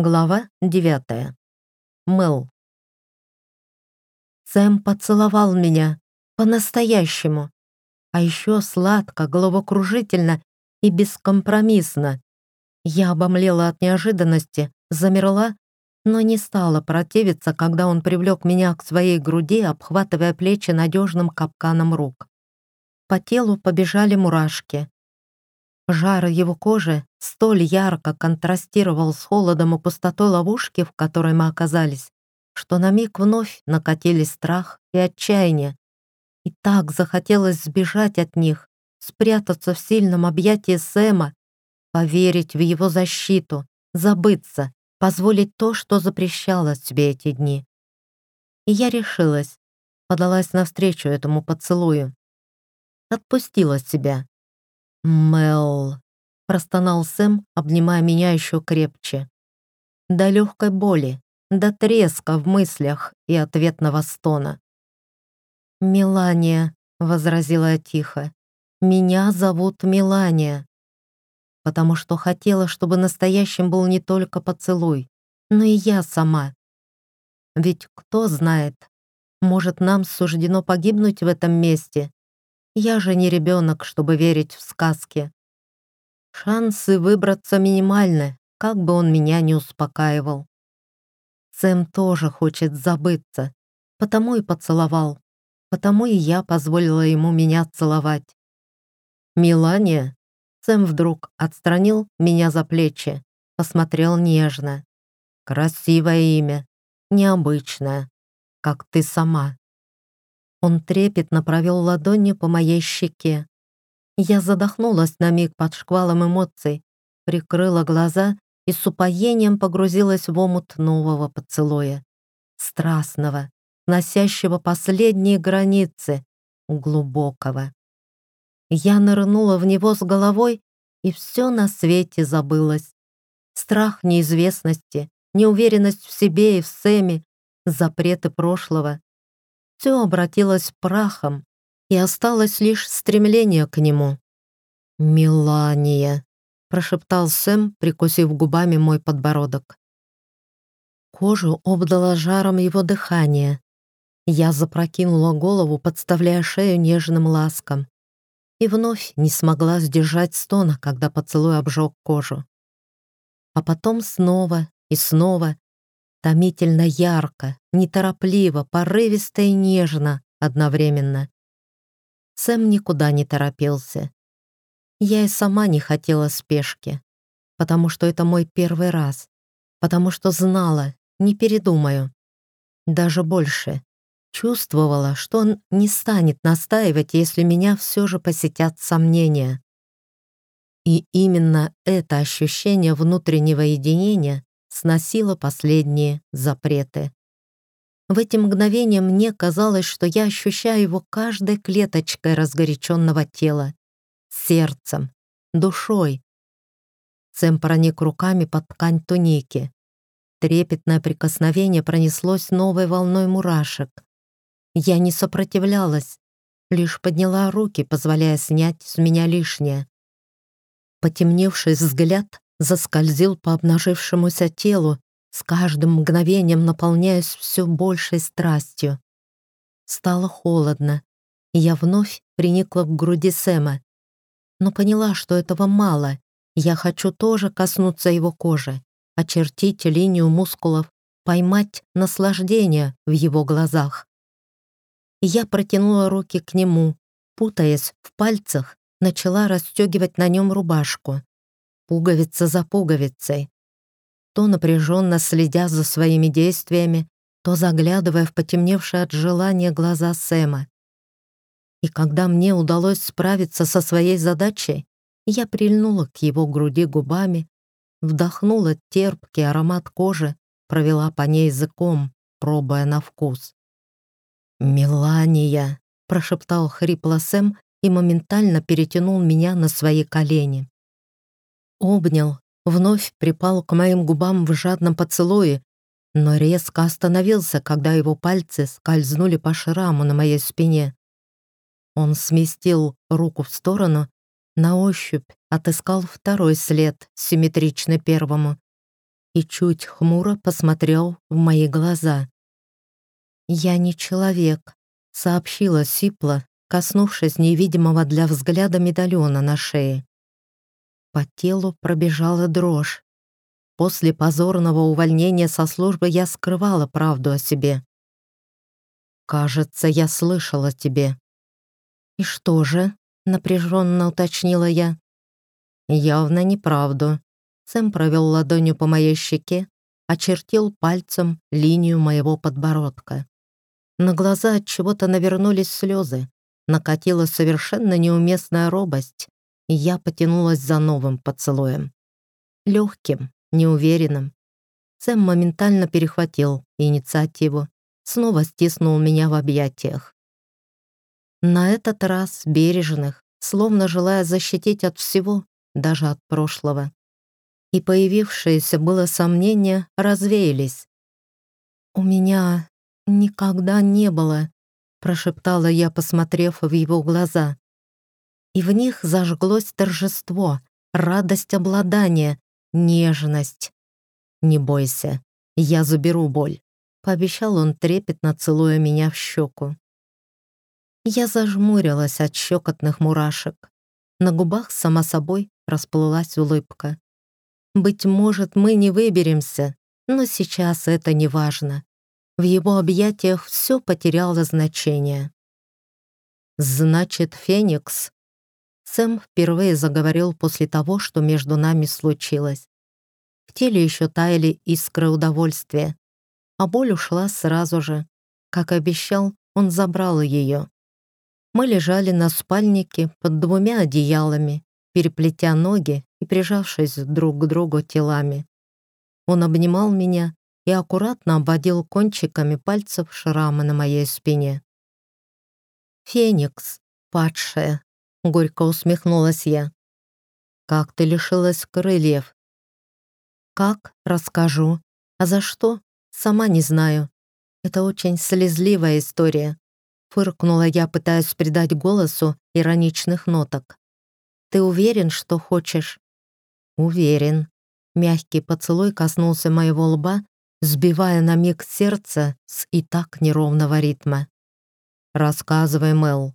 Глава девятая. Мэл. Сэм поцеловал меня. По-настоящему. А еще сладко, головокружительно и бескомпромиссно. Я обомлела от неожиданности, замерла, но не стала противиться, когда он привлек меня к своей груди, обхватывая плечи надежным капканом рук. По телу побежали мурашки. Жар его кожи столь ярко контрастировал с холодом и пустотой ловушки, в которой мы оказались, что на миг вновь накатили страх и отчаяние. И так захотелось сбежать от них, спрятаться в сильном объятии Сэма, поверить в его защиту, забыться, позволить то, что запрещало себе эти дни. И я решилась, подалась навстречу этому поцелую. Отпустила себя. «Мел», — простонал Сэм, обнимая меня еще крепче. До легкой боли, до треска в мыслях и ответного стона. «Мелания», — возразила я тихо, — «меня зовут Мелания» потому что хотела, чтобы настоящим был не только поцелуй, но и я сама. Ведь кто знает, может, нам суждено погибнуть в этом месте. Я же не ребенок, чтобы верить в сказки. Шансы выбраться минимальны, как бы он меня не успокаивал. Сэм тоже хочет забыться, потому и поцеловал, потому и я позволила ему меня целовать. «Мелания?» Сэм вдруг отстранил меня за плечи, посмотрел нежно. «Красивое имя, необычное, как ты сама». Он трепетно провел ладонью по моей щеке. Я задохнулась на миг под шквалом эмоций, прикрыла глаза и с упоением погрузилась в омут нового поцелуя. Страстного, носящего последние границы, глубокого. Я нырнула в него с головой, и все на свете забылось. Страх неизвестности, неуверенность в себе и в Сэме, запреты прошлого. Все обратилось прахом, и осталось лишь стремление к нему. «Мелания», — прошептал Сэм, прикусив губами мой подбородок. Кожу обдало жаром его дыхания. Я запрокинула голову, подставляя шею нежным ласкам и вновь не смогла сдержать стона, когда поцелуй обжег кожу. А потом снова и снова, томительно ярко, неторопливо, порывисто и нежно одновременно. Сэм никуда не торопился. Я и сама не хотела спешки, потому что это мой первый раз, потому что знала, не передумаю. Даже больше, Чувствовала, что он не станет настаивать, если меня все же посетят сомнения. И именно это ощущение внутреннего единения сносило последние запреты. В эти мгновения мне казалось, что я ощущаю его каждой клеточкой разгоряченного тела, сердцем, душой. Сэм проник руками под ткань туники. Трепетное прикосновение пронеслось новой волной мурашек. Я не сопротивлялась, лишь подняла руки, позволяя снять с меня лишнее. Потемневший взгляд заскользил по обнажившемуся телу, с каждым мгновением наполняясь все большей страстью. Стало холодно, и я вновь приникла к груди Сэма, но поняла, что этого мало. Я хочу тоже коснуться его кожи, очертить линию мускулов, поймать наслаждение в его глазах я протянула руки к нему, путаясь в пальцах, начала расстегивать на нем рубашку. Пуговица за пуговицей. То напряженно следя за своими действиями, то заглядывая в потемневшие от желания глаза Сэма. И когда мне удалось справиться со своей задачей, я прильнула к его груди губами, вдохнула терпкий аромат кожи, провела по ней языком, пробуя на вкус. «Мелания!» — прошептал хрипло Сэм и моментально перетянул меня на свои колени. Обнял, вновь припал к моим губам в жадном поцелуе, но резко остановился, когда его пальцы скользнули по шраму на моей спине. Он сместил руку в сторону, на ощупь отыскал второй след, симметричный первому, и чуть хмуро посмотрел в мои глаза. «Я не человек», — сообщила Сипла, коснувшись невидимого для взгляда медальона на шее. По телу пробежала дрожь. После позорного увольнения со службы я скрывала правду о себе. «Кажется, я слышала тебе». «И что же?» — напряженно уточнила я. «Явно неправду». Сэм провел ладонью по моей щеке, очертил пальцем линию моего подбородка. На глаза от чего-то навернулись слезы, накатила совершенно неуместная робость, я потянулась за новым поцелуем. Легким, неуверенным. Сэм моментально перехватил инициативу, снова стиснул меня в объятиях. На этот раз бережных, словно желая защитить от всего, даже от прошлого. И появившиеся было сомнения развеялись. «У меня никогда не было», — прошептала я, посмотрев в его глаза. И в них зажглось торжество, радость обладания, нежность. «Не бойся, я заберу боль», — пообещал он трепетно, целуя меня в щеку. Я зажмурилась от щекотных мурашек. На губах, сама собой, расплылась улыбка. «Быть может, мы не выберемся, но сейчас это не важно. В его объятиях все потеряло значение». «Значит, Феникс Сэм впервые заговорил после того, что между нами случилось. В теле еще таяли искры удовольствия, а боль ушла сразу же. Как обещал, он забрал ее. Мы лежали на спальнике под двумя одеялами, переплетя ноги и прижавшись друг к другу телами. Он обнимал меня и аккуратно обводил кончиками пальцев шрамы на моей спине. «Феникс, падшая, — горько усмехнулась я. «Как ты лишилась крыльев?» «Как? Расскажу. А за что? Сама не знаю. Это очень слезливая история», — фыркнула я, пытаясь придать голосу ироничных ноток. «Ты уверен, что хочешь?» «Уверен». Мягкий поцелуй коснулся моего лба, сбивая на миг сердце с и так неровного ритма. «Рассказывай, Мэл,